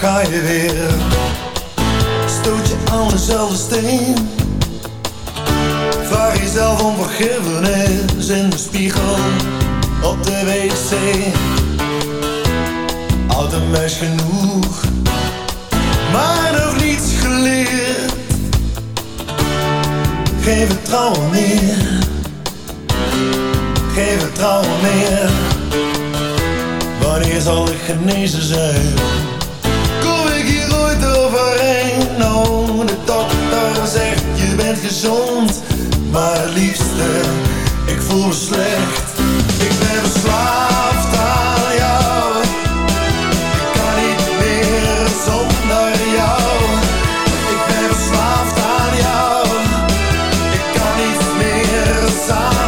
Ga je weer. Stoot je aan dezelfde steen. Vraag jezelf om vergiffenis in de spiegel op de wc. Oud een meis genoeg, maar nog niets geleerd. Geen vertrouwen meer, geen vertrouwen meer. Wanneer zal ik genezen zijn? Nou, de dokter zegt je bent gezond. Maar liefste, ik voel me slecht. Ik ben verslaafd aan jou. Ik kan niet meer zonder jou. Ik ben verslaafd aan jou. Ik kan niet meer samen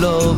love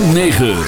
9.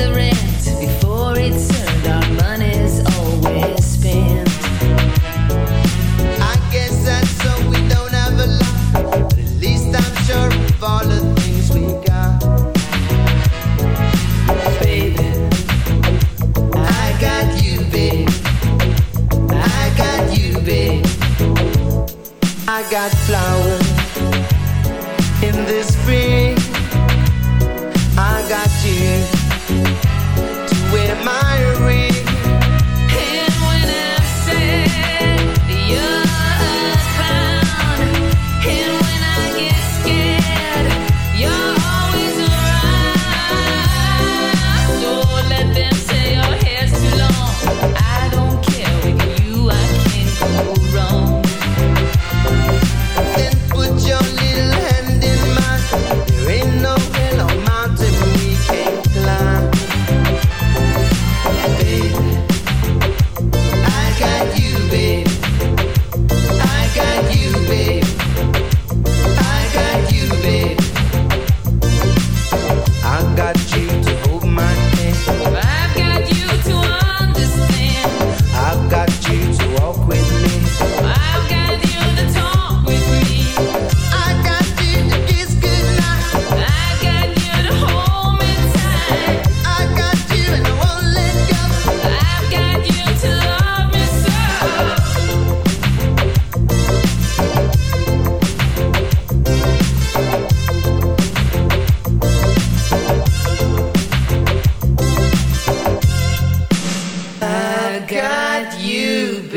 the rest.